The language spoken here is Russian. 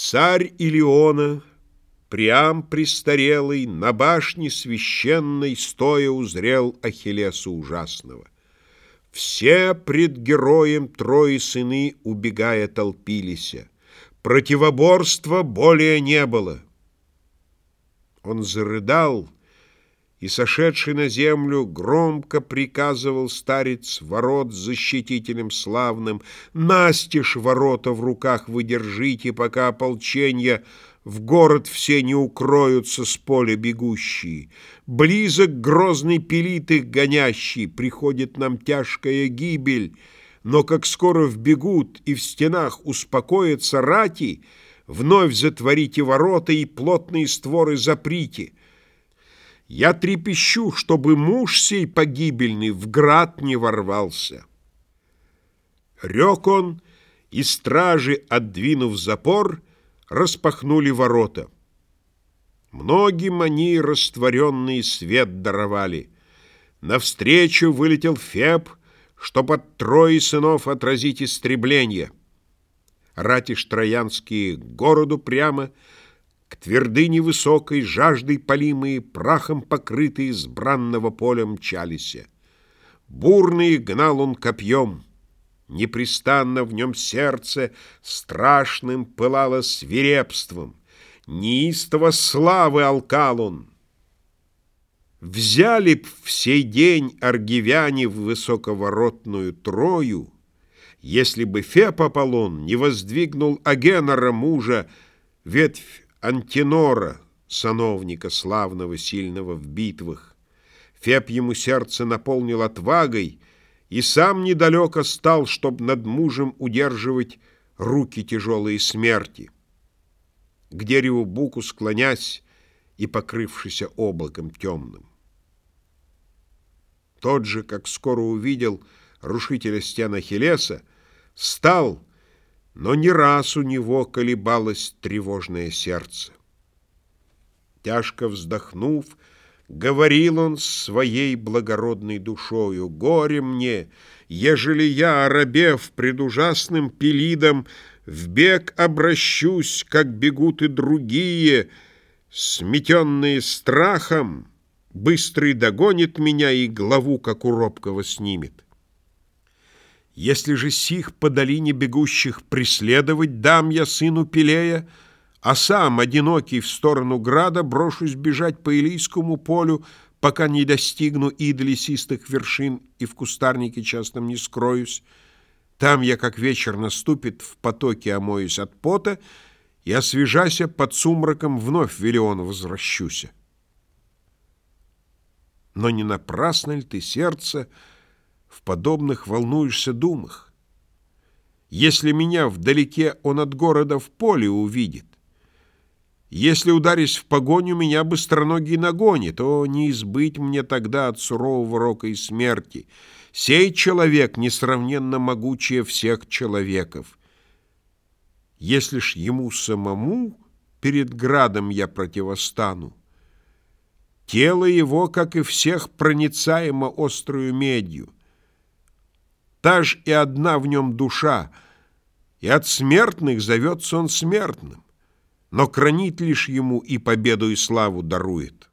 Царь Илиона, Приам престарелый, На башне священной Стоя узрел Ахиллеса ужасного. Все пред героем Трои сыны, убегая, толпились. Противоборства более не было. Он зарыдал, и, сошедший на землю, громко приказывал старец ворот защитителем славным, «Настежь ворота в руках вы держите, пока ополченья в город все не укроются с поля бегущие. Близок грозный пилит их гонящий, приходит нам тяжкая гибель, но как скоро вбегут и в стенах успокоятся рати, вновь затворите ворота и плотные створы заприте». Я трепещу, чтобы муж сей погибельный в град не ворвался. Рек он, и стражи, отдвинув запор, распахнули ворота. Многим они растворенный свет даровали. Навстречу вылетел Феб, чтоб от трои сынов отразить истребление. Ратиш троянские городу прямо — к твердыне высокой, жаждой полимые, Прахом покрытые, с бранного поля мчалися. Бурные гнал он копьем, Непрестанно в нем сердце Страшным пылало свирепством, Неистово славы алкал он. Взяли б в сей день аргивяне В высоковоротную Трою, Если бы Аполлон Не воздвигнул Агенора мужа, Ветвь Антинора, сановника славного, сильного в битвах. Феб ему сердце наполнил отвагой и сам недалеко стал, чтоб над мужем удерживать руки тяжелые смерти. К дереву буку склонясь и покрывшийся облаком темным. Тот же, как скоро увидел рушителя стен Ахиллеса, стал но не раз у него колебалось тревожное сердце. Тяжко вздохнув, говорил он своей благородной душою, «Горе мне, ежели я, оробев пред ужасным пелидом, в бег обращусь, как бегут и другие, сметенные страхом, быстрый догонит меня и главу, как у робкого, снимет». Если же сих по долине бегущих преследовать дам я сыну Пелея, а сам, одинокий в сторону града, брошусь бежать по Илийскому полю, пока не достигну ида лесистых вершин и в кустарнике частном не скроюсь. Там я, как вечер наступит, в потоке омоюсь от пота и, освежася под сумраком, вновь в Велион возвращуся. Но не напрасно ли ты, сердце, в подобных волнуешься думах. Если меня вдалеке он от города в поле увидит, если, ударясь в погоню, меня быстроногий нагонит, то не избыть мне тогда от сурового рока и смерти. Сей человек несравненно могучее всех человеков. Если ж ему самому перед градом я противостану, тело его, как и всех, проницаемо острую медью. Та ж и одна в нем душа, и от смертных зовется он смертным, но кранит лишь ему и победу и славу дарует.